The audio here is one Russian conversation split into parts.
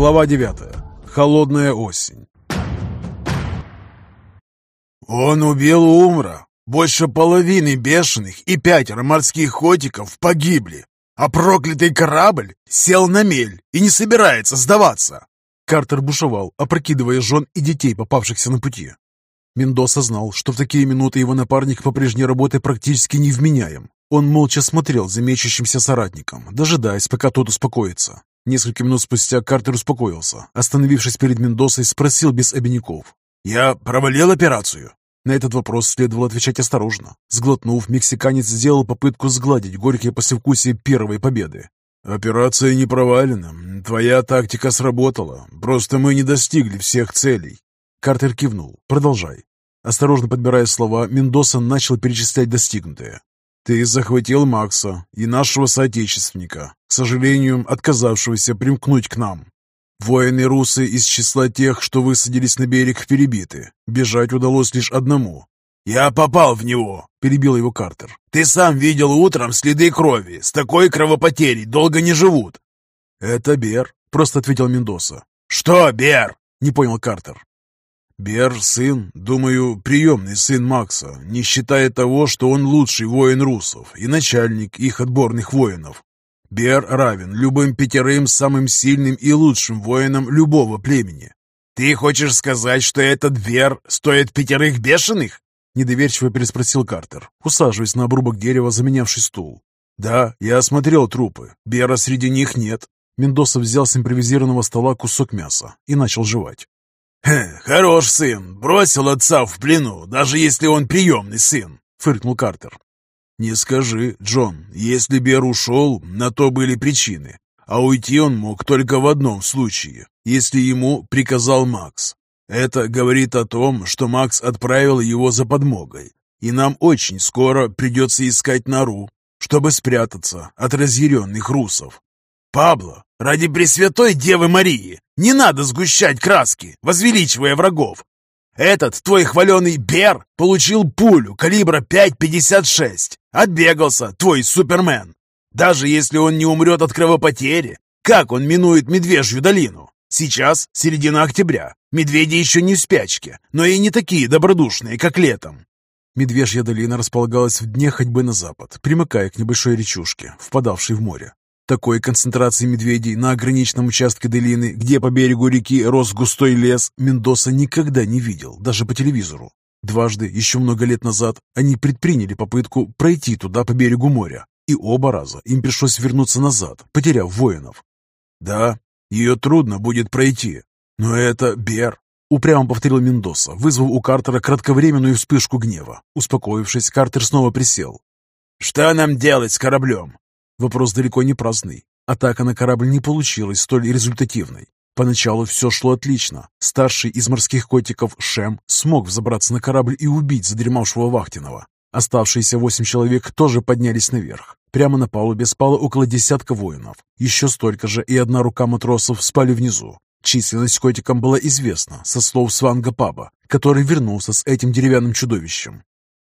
Глава 9. Холодная осень. Он убил Умра. Больше половины бешеных и пятеро морских котиков погибли. А проклятый корабль сел на мель и не собирается сдаваться. Картер бушевал, опрокидывая жен и детей, попавшихся на пути. Мендоса знал, что в такие минуты его напарник по прежней работе практически невменяем. Он молча смотрел за мечущимся соратником, дожидаясь, пока тот успокоится. Несколько минут спустя Картер успокоился. Остановившись перед Мендосой, спросил без обиняков. «Я провалил операцию?» На этот вопрос следовало отвечать осторожно. Сглотнув, мексиканец сделал попытку сгладить горькие послевкусие первой победы. «Операция не провалена. Твоя тактика сработала. Просто мы не достигли всех целей». Картер кивнул. «Продолжай». Осторожно подбирая слова, Мендоса начал перечислять достигнутое. «Ты захватил Макса и нашего соотечественника, к сожалению, отказавшегося примкнуть к нам. Воины русы из числа тех, что высадились на берег, перебиты. Бежать удалось лишь одному. «Я попал в него», — перебил его Картер. «Ты сам видел утром следы крови. С такой кровопотерей долго не живут». «Это Бер», — просто ответил Мендоса. «Что Бер?» — не понял Картер. Бер — сын, думаю, приемный сын Макса, не считая того, что он лучший воин русов и начальник их отборных воинов. Бер равен любым пятерым самым сильным и лучшим воинам любого племени. Ты хочешь сказать, что этот Бер стоит пятерых бешеных? Недоверчиво переспросил Картер, усаживаясь на обрубок дерева, заменявший стул. «Да, я осмотрел трупы. Бера среди них нет». Мендоса взял с импровизированного стола кусок мяса и начал жевать. «Хорош сын, бросил отца в плену, даже если он приемный сын», — фыркнул Картер. «Не скажи, Джон, если Бер ушел, на то были причины, а уйти он мог только в одном случае, если ему приказал Макс. Это говорит о том, что Макс отправил его за подмогой, и нам очень скоро придется искать нору, чтобы спрятаться от разъяренных русов. «Пабло, ради Пресвятой Девы Марии, не надо сгущать краски, возвеличивая врагов. Этот твой хваленый Бер получил пулю калибра 5,56. Отбегался, твой Супермен. Даже если он не умрет от кровопотери, как он минует Медвежью долину? Сейчас середина октября. Медведи еще не в спячке, но и не такие добродушные, как летом. Медвежья долина располагалась в дне ходьбы на запад, примыкая к небольшой речушке, впадавшей в море. Такой концентрации медведей на ограниченном участке долины, где по берегу реки рос густой лес, Мендоса никогда не видел, даже по телевизору. Дважды, еще много лет назад, они предприняли попытку пройти туда по берегу моря, и оба раза им пришлось вернуться назад, потеряв воинов. «Да, ее трудно будет пройти, но это Бер», — упрямо повторил Мендоса, вызвав у Картера кратковременную вспышку гнева. Успокоившись, Картер снова присел. «Что нам делать с кораблем?» Вопрос далеко не праздный. Атака на корабль не получилась столь результативной. Поначалу все шло отлично. Старший из морских котиков Шем смог взобраться на корабль и убить задремавшего Вахтинова. Оставшиеся восемь человек тоже поднялись наверх. Прямо на палубе спало около десятка воинов. Еще столько же и одна рука матросов спали внизу. Численность котикам была известна со слов Сванга Паба, который вернулся с этим деревянным чудовищем.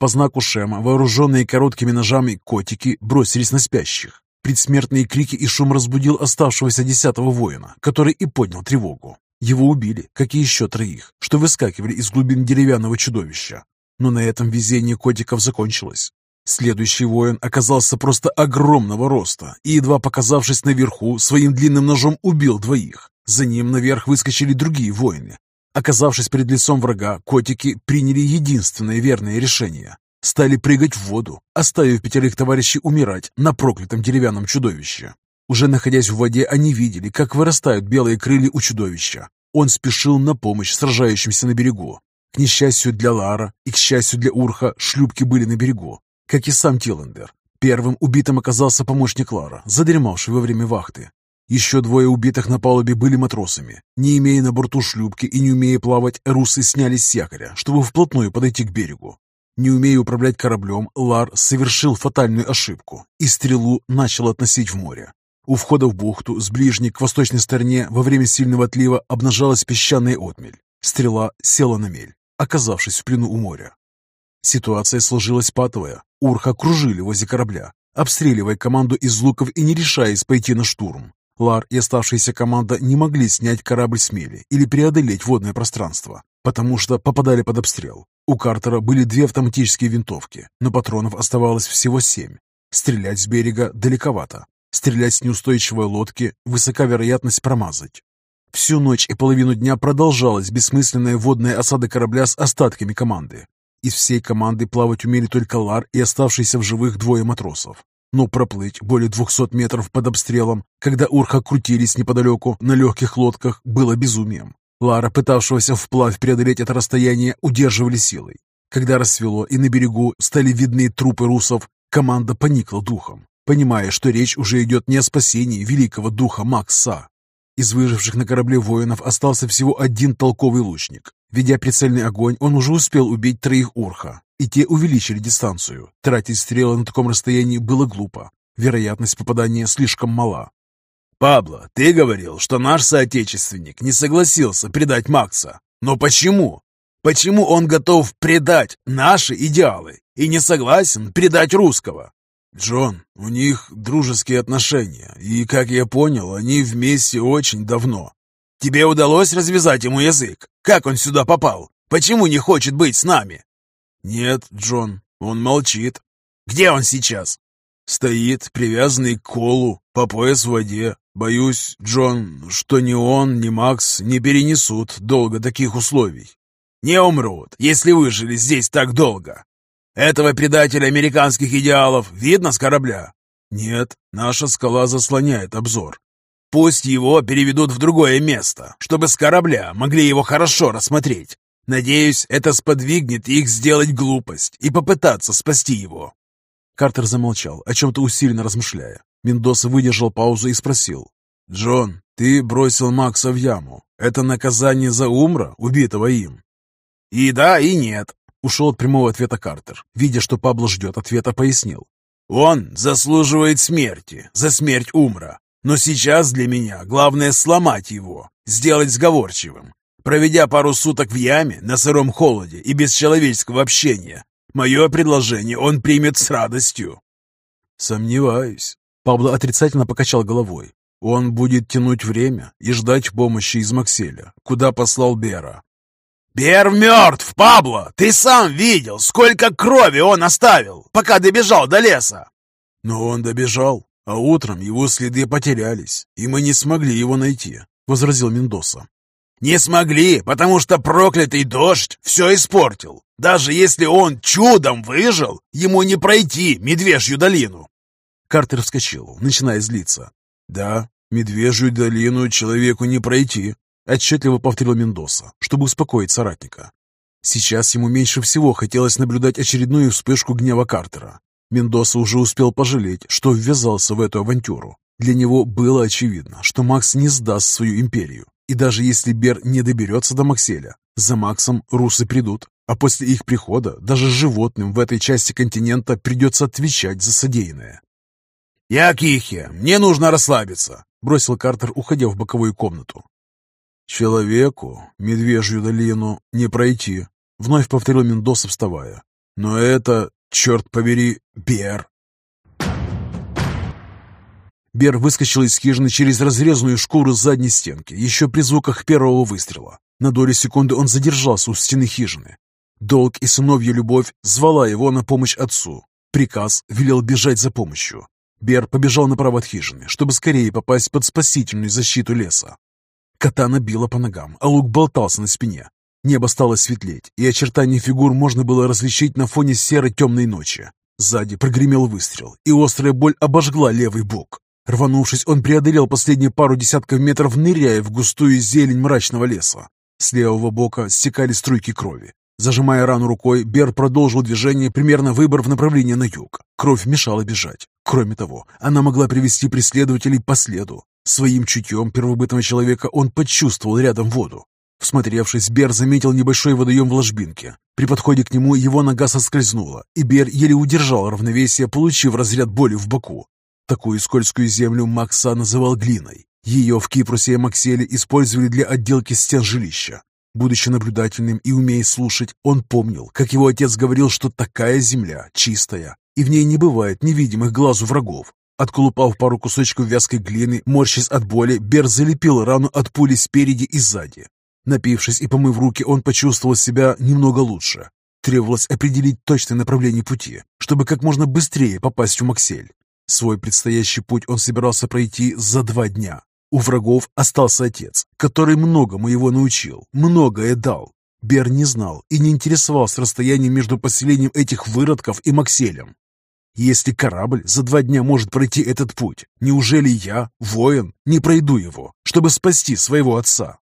По знаку Шема, вооруженные короткими ножами котики бросились на спящих. Предсмертные крики и шум разбудил оставшегося десятого воина, который и поднял тревогу. Его убили, как и еще троих, что выскакивали из глубин деревянного чудовища. Но на этом везение котиков закончилось. Следующий воин оказался просто огромного роста и, едва показавшись наверху, своим длинным ножом убил двоих. За ним наверх выскочили другие воины, Оказавшись перед лицом врага, котики приняли единственное верное решение. Стали прыгать в воду, оставив пятерых товарищей умирать на проклятом деревянном чудовище. Уже находясь в воде, они видели, как вырастают белые крылья у чудовища. Он спешил на помощь сражающимся на берегу. К несчастью для Лара и к счастью для Урха, шлюпки были на берегу, как и сам Тиллендер. Первым убитым оказался помощник Лара, задремавший во время вахты. Еще двое убитых на палубе были матросами. Не имея на борту шлюпки и не умея плавать, русы снялись с якоря, чтобы вплотную подойти к берегу. Не умея управлять кораблем, Лар совершил фатальную ошибку и стрелу начал относить в море. У входа в бухту с ближней к восточной стороне во время сильного отлива обнажалась песчаная отмель. Стрела села на мель, оказавшись в плену у моря. Ситуация сложилась патовая. Урха кружили возле корабля, обстреливая команду из луков и не решаясь пойти на штурм. Лар и оставшаяся команда не могли снять корабль с мели или преодолеть водное пространство, потому что попадали под обстрел. У Картера были две автоматические винтовки, но патронов оставалось всего семь. Стрелять с берега далековато. Стрелять с неустойчивой лодки – высока вероятность промазать. Всю ночь и половину дня продолжалась бессмысленная водная осада корабля с остатками команды. Из всей команды плавать умели только Лар и оставшиеся в живых двое матросов. Но проплыть более 200 метров под обстрелом, когда урха крутились неподалеку на легких лодках, было безумием. Лара, пытавшегося вплавь преодолеть это расстояние, удерживали силой. Когда рассвело и на берегу стали видны трупы русов, команда поникла духом, понимая, что речь уже идет не о спасении великого духа Макса. Из выживших на корабле воинов остался всего один толковый лучник. Ведя прицельный огонь, он уже успел убить троих урха, и те увеличили дистанцию. Тратить стрелы на таком расстоянии было глупо. Вероятность попадания слишком мала. «Пабло, ты говорил, что наш соотечественник не согласился предать Макса. Но почему? Почему он готов предать наши идеалы и не согласен предать русского?» «Джон, у них дружеские отношения, и, как я понял, они вместе очень давно. Тебе удалось развязать ему язык? Как он сюда попал? Почему не хочет быть с нами?» «Нет, Джон, он молчит». «Где он сейчас?» «Стоит, привязанный к колу, по пояс в воде. Боюсь, Джон, что ни он, ни Макс не перенесут долго таких условий». «Не умрут, если выжили здесь так долго. Этого предателя американских идеалов видно с корабля?» «Нет, наша скала заслоняет обзор. Пусть его переведут в другое место, чтобы с корабля могли его хорошо рассмотреть. Надеюсь, это сподвигнет их сделать глупость и попытаться спасти его». Картер замолчал, о чем-то усиленно размышляя. Мендоса выдержал паузу и спросил. «Джон, ты бросил Макса в яму. Это наказание за Умра, убитого им?» «И да, и нет», — ушел от прямого ответа Картер. Видя, что Пабло ждет ответа, пояснил. «Он заслуживает смерти за смерть Умра. Но сейчас для меня главное сломать его, сделать сговорчивым. Проведя пару суток в яме, на сыром холоде и без человеческого общения, мое предложение он примет с радостью. Сомневаюсь. Пабло отрицательно покачал головой. Он будет тянуть время и ждать помощи из Макселя, куда послал Бера. «Бер мертв, Пабло! Ты сам видел, сколько крови он оставил, пока добежал до леса!» «Но он добежал, а утром его следы потерялись, и мы не смогли его найти», — возразил Мендоса. «Не смогли, потому что проклятый дождь все испортил. Даже если он чудом выжил, ему не пройти Медвежью долину». Картер вскочил, начиная злиться. «Да, Медвежью долину человеку не пройти», — отчетливо повторил Мендоса, чтобы успокоить соратника. Сейчас ему меньше всего хотелось наблюдать очередную вспышку гнева Картера. Мендоса уже успел пожалеть, что ввязался в эту авантюру. Для него было очевидно, что Макс не сдаст свою империю. И даже если Бер не доберется до Макселя, за Максом русы придут, а после их прихода даже животным в этой части континента придется отвечать за содеянное. «Я Кихе, мне нужно расслабиться», — бросил Картер, уходя в боковую комнату. «Человеку медвежью долину не пройти», — вновь повторил Мендоса, вставая. «Но это «Черт побери, Бер!» Бер выскочил из хижины через разрезанную шкуру задней стенки, еще при звуках первого выстрела. На долю секунды он задержался у стены хижины. Долг и сыновья любовь звала его на помощь отцу. Приказ велел бежать за помощью. Бер побежал направо от хижины, чтобы скорее попасть под спасительную защиту леса. Катана била по ногам, а лук болтался на спине. Небо стало светлеть, и очертания фигур можно было различить на фоне серой темной ночи. Сзади прогремел выстрел, и острая боль обожгла левый бок. Рванувшись, он преодолел последние пару десятков метров, ныряя в густую зелень мрачного леса. С левого бока стекали струйки крови. Зажимая рану рукой, Бер продолжил движение, примерно выбор в направлении на юг. Кровь мешала бежать. Кроме того, она могла привести преследователей по следу. Своим чутьем первобытного человека он почувствовал рядом воду. Всмотревшись, Бер заметил небольшой водоем в ложбинке. При подходе к нему его нога соскользнула, и Бер еле удержал равновесие, получив разряд боли в боку. Такую скользкую землю Макса называл глиной. Ее в Кипрусе и Макселе использовали для отделки стен жилища. Будучи наблюдательным и умея слушать, он помнил, как его отец говорил, что такая земля чистая, и в ней не бывает невидимых глазу врагов. Отколупав пару кусочков вязкой глины, морщась от боли, Бер залепил рану от пули спереди и сзади. Напившись и помыв руки, он почувствовал себя немного лучше. Требовалось определить точное направление пути, чтобы как можно быстрее попасть в Максель. Свой предстоящий путь он собирался пройти за два дня. У врагов остался отец, который многому его научил, многое дал. Бер не знал и не интересовался расстоянием между поселением этих выродков и Макселем. Если корабль за два дня может пройти этот путь, неужели я, воин, не пройду его, чтобы спасти своего отца?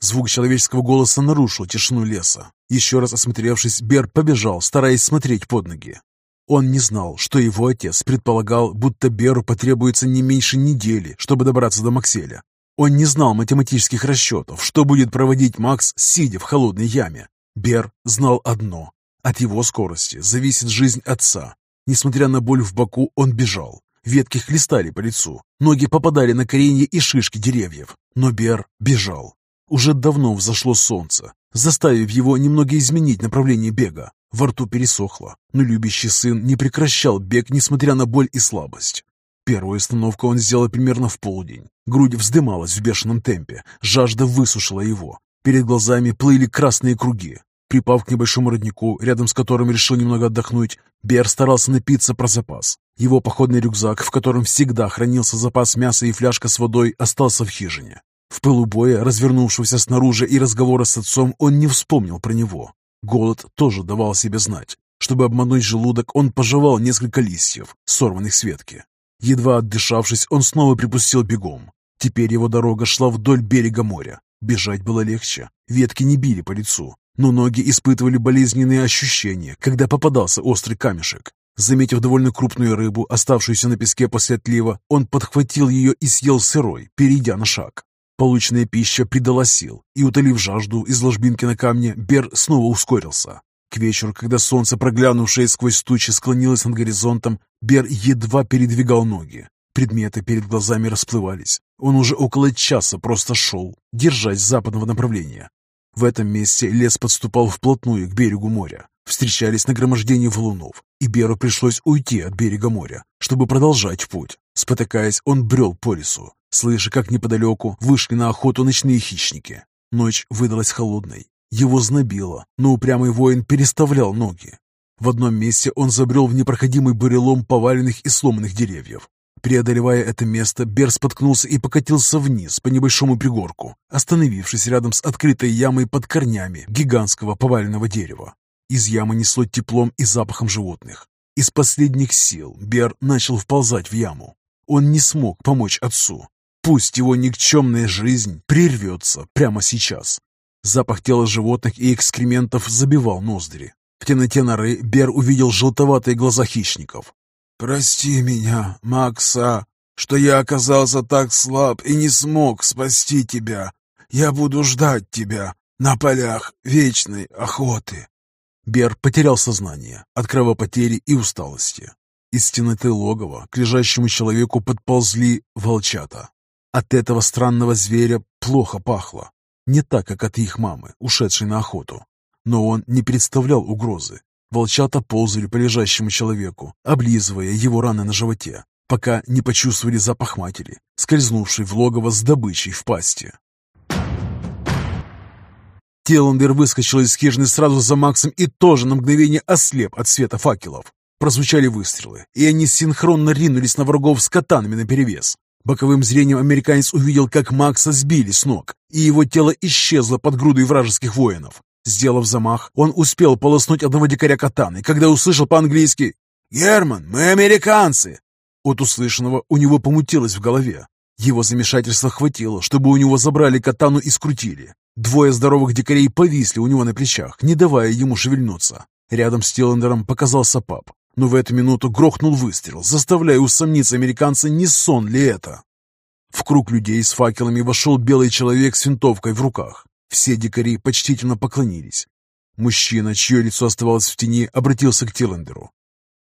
Звук человеческого голоса нарушил тишину леса. Еще раз осмотревшись, Бер побежал, стараясь смотреть под ноги. Он не знал, что его отец предполагал, будто Беру потребуется не меньше недели, чтобы добраться до Макселя. Он не знал математических расчетов, что будет проводить Макс, сидя в холодной яме. Бер знал одно. От его скорости зависит жизнь отца. Несмотря на боль в боку, он бежал. Ветки хлестали по лицу, ноги попадали на коренья и шишки деревьев. Но Бер бежал. Уже давно взошло солнце, заставив его немного изменить направление бега. Во рту пересохло, но любящий сын не прекращал бег, несмотря на боль и слабость. Первую остановку он сделал примерно в полдень. Грудь вздымалась в бешеном темпе, жажда высушила его. Перед глазами плыли красные круги. Припав к небольшому роднику, рядом с которым решил немного отдохнуть, Бер старался напиться про запас. Его походный рюкзак, в котором всегда хранился запас мяса и фляжка с водой, остался в хижине. В пылу боя, развернувшегося снаружи и разговора с отцом, он не вспомнил про него. Голод тоже давал себе знать. Чтобы обмануть желудок, он пожевал несколько листьев, сорванных с ветки. Едва отдышавшись, он снова припустил бегом. Теперь его дорога шла вдоль берега моря. Бежать было легче, ветки не били по лицу, но ноги испытывали болезненные ощущения, когда попадался острый камешек. Заметив довольно крупную рыбу, оставшуюся на песке после отлива, он подхватил ее и съел сырой, перейдя на шаг. Полученная пища придала сил, и, утолив жажду из ложбинки на камне, Бер снова ускорился. К вечеру, когда солнце, проглянувшее сквозь тучи, склонилось над горизонтом, Бер едва передвигал ноги. Предметы перед глазами расплывались. Он уже около часа просто шел, держась западного направления. В этом месте лес подступал вплотную к берегу моря. Встречались нагромождения валунов, и Беру пришлось уйти от берега моря, чтобы продолжать путь. Спотыкаясь, он брел по лесу, слыша, как неподалеку вышли на охоту ночные хищники. Ночь выдалась холодной. Его знобило, но упрямый воин переставлял ноги. В одном месте он забрел в непроходимый бурелом поваленных и сломанных деревьев. Преодолевая это место, Бер споткнулся и покатился вниз по небольшому пригорку, остановившись рядом с открытой ямой под корнями гигантского поваленного дерева. Из ямы несло теплом и запахом животных. Из последних сил Бер начал вползать в яму. Он не смог помочь отцу. Пусть его никчемная жизнь прервется прямо сейчас. Запах тела животных и экскрементов забивал ноздри. В темноте норы Бер увидел желтоватые глаза хищников. «Прости меня, Макса, что я оказался так слаб и не смог спасти тебя. Я буду ждать тебя на полях вечной охоты». Бер потерял сознание от кровопотери и усталости. Из темноты логова к лежащему человеку подползли волчата. От этого странного зверя плохо пахло. Не так, как от их мамы, ушедшей на охоту. Но он не представлял угрозы. Волчата ползали по лежащему человеку, облизывая его раны на животе, пока не почувствовали запах матери, скользнувшей в логово с добычей в пасти. Теландер выскочил из хижины сразу за Максом и тоже на мгновение ослеп от света факелов. Прозвучали выстрелы, и они синхронно ринулись на врагов с катанами наперевес. Боковым зрением американец увидел, как Макса сбили с ног, и его тело исчезло под грудой вражеских воинов. Сделав замах, он успел полоснуть одного дикаря катаной, когда услышал по-английски «Герман, мы американцы!» От услышанного у него помутилось в голове. Его замешательство хватило, чтобы у него забрали катану и скрутили. Двое здоровых дикарей повисли у него на плечах, не давая ему шевельнуться. Рядом с Тиллендером показался пап но в эту минуту грохнул выстрел, заставляя усомниться американца, не сон ли это. В круг людей с факелами вошел белый человек с винтовкой в руках. Все дикари почтительно поклонились. Мужчина, чье лицо оставалось в тени, обратился к Тиллендеру.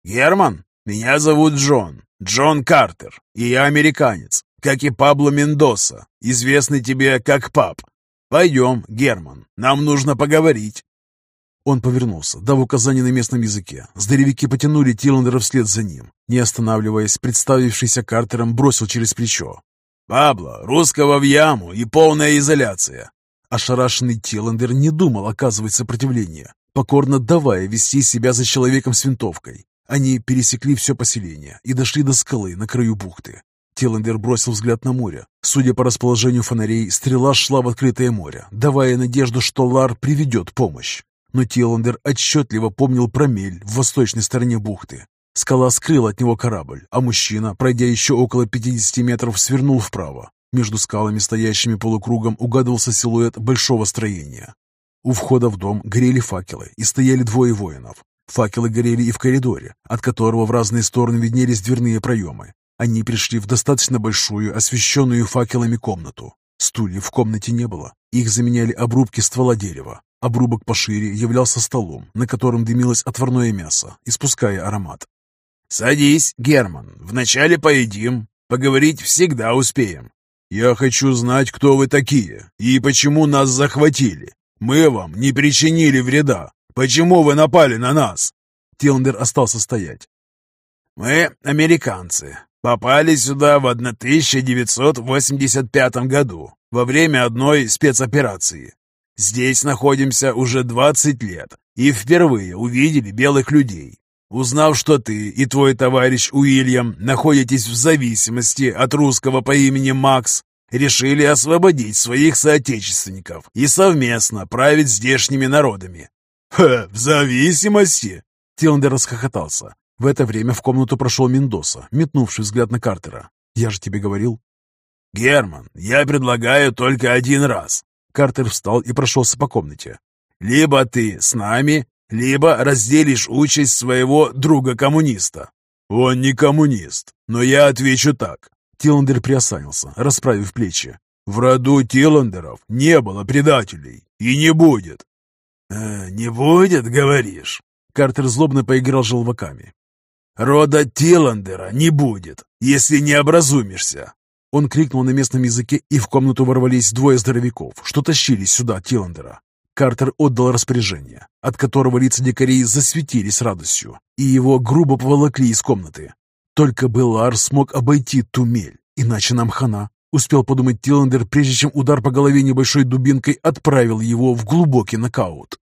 «Герман, меня зовут Джон, Джон Картер, и я американец, как и Пабло Мендоса, известный тебе как Пап. Пойдем, Герман, нам нужно поговорить». Он повернулся, дав указание на местном языке. Здоровяки потянули Тиллендера вслед за ним. Не останавливаясь, представившийся Картером бросил через плечо. «Пабло, русского в яму и полная изоляция!» Ошарашенный Тиллендер не думал оказывать сопротивление, покорно давая вести себя за человеком с винтовкой. Они пересекли все поселение и дошли до скалы на краю бухты. Тиллендер бросил взгляд на море. Судя по расположению фонарей, стрела шла в открытое море, давая надежду, что Лар приведет помощь. Но Тиллендер отчетливо помнил про мель в восточной стороне бухты. Скала скрыла от него корабль, а мужчина, пройдя еще около 50 метров, свернул вправо. Между скалами, стоящими полукругом, угадывался силуэт большого строения. У входа в дом горели факелы, и стояли двое воинов. Факелы горели и в коридоре, от которого в разные стороны виднелись дверные проемы. Они пришли в достаточно большую, освещенную факелами комнату. Стульев в комнате не было. Их заменяли обрубки ствола дерева. Обрубок пошире являлся столом, на котором дымилось отварное мясо, испуская аромат. «Садись, Герман. Вначале поедим. Поговорить всегда успеем. Я хочу знать, кто вы такие и почему нас захватили. Мы вам не причинили вреда. Почему вы напали на нас?» Тиландер остался стоять. «Мы американцы. Попали сюда в 1985 году, во время одной спецоперации. Здесь находимся уже 20 лет и впервые увидели белых людей. Узнав, что ты и твой товарищ Уильям находитесь в зависимости от русского по имени Макс, решили освободить своих соотечественников и совместно править здешними народами. «Ха, в зависимости?» Тиландер расхохотался. В это время в комнату прошел Мендоса, метнувший взгляд на Картера. «Я же тебе говорил». «Герман, я предлагаю только один раз. Картер встал и прошелся по комнате. «Либо ты с нами, либо разделишь участь своего друга-коммуниста». «Он не коммунист, но я отвечу так». Тиландер приосанился, расправив плечи. «В роду Тиландеров не было предателей и не будет». «Э, «Не будет, говоришь?» Картер злобно поиграл желваками. «Рода Тиландера не будет, если не образумишься. Он крикнул на местном языке, и в комнату ворвались двое здоровяков, что тащили сюда Тиландера. Картер отдал распоряжение, от которого лица дикарей засветились радостью, и его грубо поволокли из комнаты. Только бы Лар смог обойти тумель, иначе нам хана. Успел подумать Тиландер, прежде чем удар по голове небольшой дубинкой отправил его в глубокий нокаут.